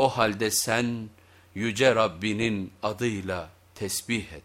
O halde sen yüce Rabbinin adıyla tesbih et.